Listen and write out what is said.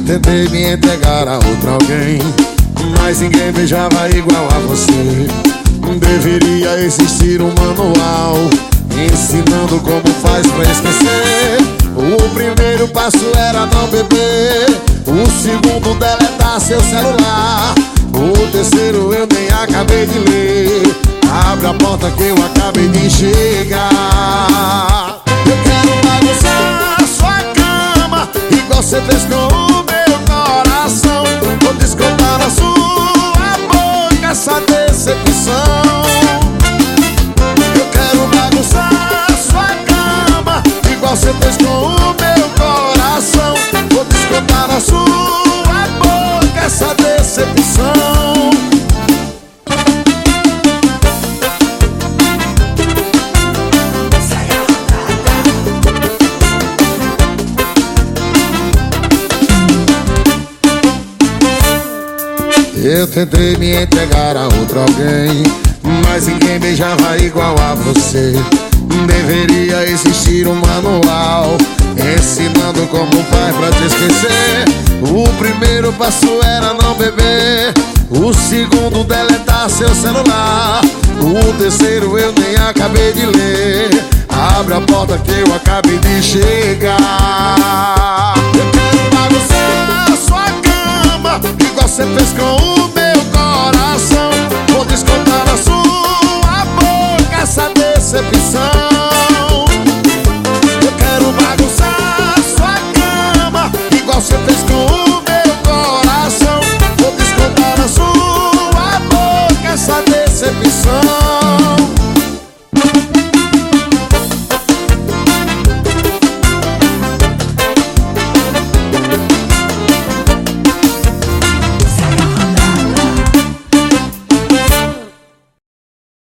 tentei me entregar a outro alguém Mas ninguém beijava igual a você. Deveria existir um manual Ensinando como faz pra esquecer. O primeiro passo era não beber O segundo deletar seu celular. O terceiro eu nem acabei de ler. Abre a porta que eu acabei de chegar Eu tentei me entregar a outro alguém Mas ninguém beijava igual a você. Deveria existir um manual Ensinando como faz pra te esquecer. O primeiro passo era não beber O segundo deletar seu celular O terceiro eu nem acabei de ler. Abre a porta que eu acabei de chegar você fez com o meu